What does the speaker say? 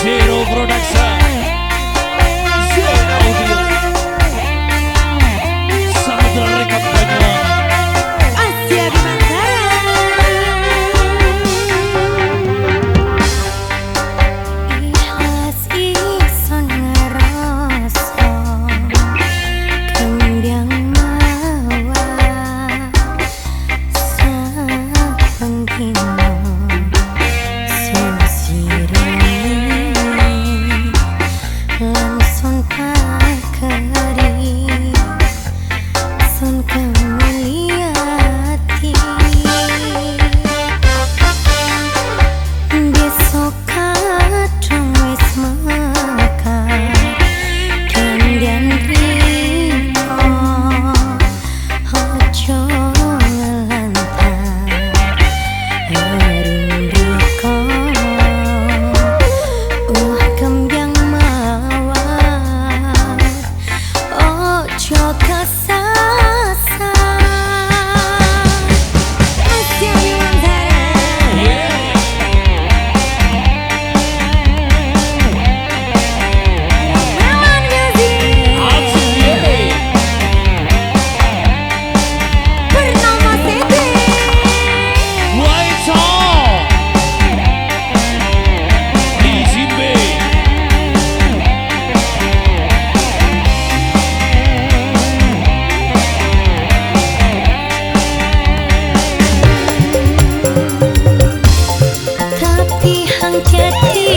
Zero Production